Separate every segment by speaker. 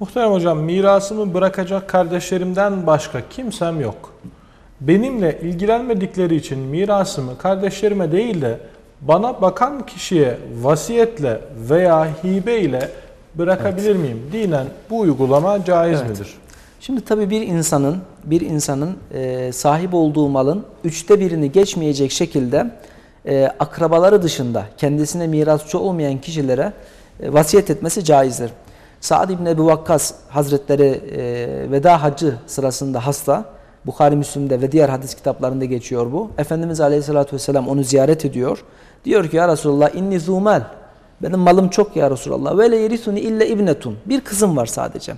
Speaker 1: Muhterem hocam mirasımı bırakacak kardeşlerimden başka kimsem yok. Benimle ilgilenmedikleri için mirasımı kardeşlerime değil de bana bakan kişiye vasiyetle veya hibe ile bırakabilir evet. miyim? Dinen bu uygulama caiz evet. midir?
Speaker 2: Şimdi tabii bir insanın bir insanın e, sahip olduğu malın üçte birini geçmeyecek şekilde e, akrabaları dışında kendisine mirasçı olmayan kişilere e, vasiyet etmesi caizdir. Sa'd İbni Ebu Vakkas Hazretleri e, veda hacı sırasında hasta. Bukhari Müslim'de ve diğer hadis kitaplarında geçiyor bu. Efendimiz Aleyhisselatü Vesselam onu ziyaret ediyor. Diyor ki ya Resulallah inni zumel. Benim malım çok ya Resulallah. Ve le yerisuni ille ibnetun. Bir kızım var sadece.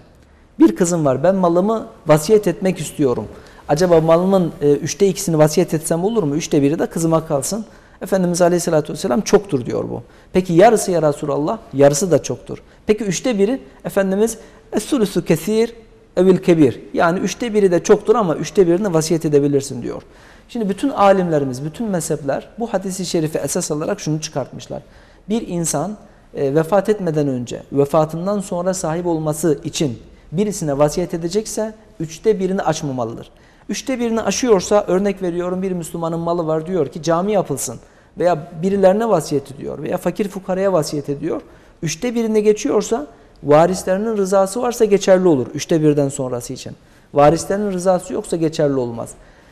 Speaker 2: Bir kızım var. Ben malımı vasiyet etmek istiyorum. Acaba malımın e, üçte ikisini vasiyet etsem olur mu? Üçte biri de kızıma kalsın. Efendimiz Aleyhisselatü Vesselam çoktur diyor bu. Peki yarısı ya Resulallah? Yarısı da çoktur. Peki üçte biri Efendimiz Es-sulusu kesir evil kebir. Yani üçte biri de çoktur ama üçte birini vasiyet edebilirsin diyor. Şimdi bütün alimlerimiz, bütün mezhepler bu hadisi şerifi esas alarak şunu çıkartmışlar. Bir insan e, vefat etmeden önce, vefatından sonra sahip olması için birisine vasiyet edecekse üçte birini açmamalıdır. Üçte birini aşıyorsa örnek veriyorum bir Müslümanın malı var diyor ki cami yapılsın veya birilerine vasiyet ediyor veya fakir fukaraya vasiyet ediyor. Üçte birini geçiyorsa varislerinin rızası varsa geçerli olur üçte birden sonrası için. Varislerinin rızası yoksa geçerli olmaz.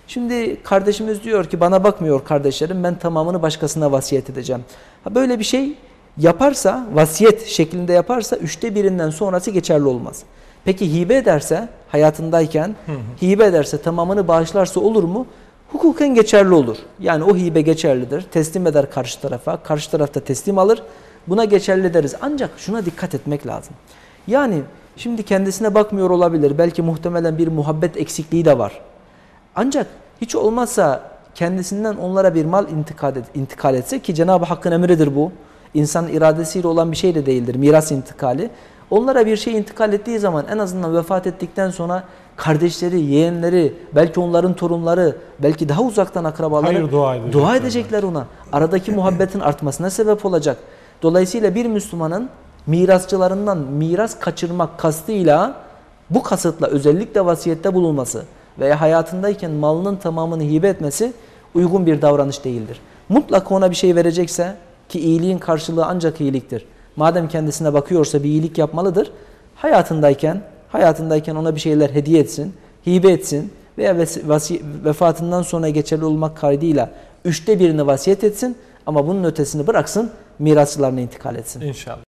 Speaker 2: Şimdi kardeşimiz diyor ki bana bakmıyor kardeşlerim ben tamamını başkasına vasiyet edeceğim. Ha böyle bir şey yaparsa vasiyet şeklinde yaparsa üçte birinden sonrası geçerli olmaz. Peki hibe ederse hayatındayken hı hı. hibe ederse tamamını bağışlarsa olur mu? Hukuken geçerli olur. Yani o hibe geçerlidir. Teslim eder karşı tarafa. Karşı tarafta teslim alır. Buna geçerli deriz. Ancak şuna dikkat etmek lazım. Yani şimdi kendisine bakmıyor olabilir. Belki muhtemelen bir muhabbet eksikliği de var. Ancak hiç olmazsa kendisinden onlara bir mal intikal, et, intikal etse ki Cenab-ı Hakk'ın emridir bu. İnsanın iradesiyle olan bir şey de değildir. Miras intikali. Onlara bir şey intikal ettiği zaman en azından vefat ettikten sonra kardeşleri, yeğenleri, belki onların torunları, belki daha uzaktan akrabaları
Speaker 1: Hayır, dua, edecekler.
Speaker 2: dua edecekler ona. Aradaki muhabbetin artmasına sebep olacak. Dolayısıyla bir Müslümanın mirasçılarından miras kaçırmak kastıyla bu kasıtla özellikle vasiyette bulunması veya hayatındayken malının tamamını hibe etmesi uygun bir davranış değildir. Mutlaka ona bir şey verecekse ki iyiliğin karşılığı ancak iyiliktir. Madem kendisine bakıyorsa bir iyilik yapmalıdır. Hayatındayken hayatındayken ona bir şeyler hediye etsin, hibe etsin veya vefatından sonra geçerli olmak kaydıyla üçte birini vasiyet etsin ama bunun ötesini bıraksın mirasçılarına intikal etsin.
Speaker 1: İnşallah.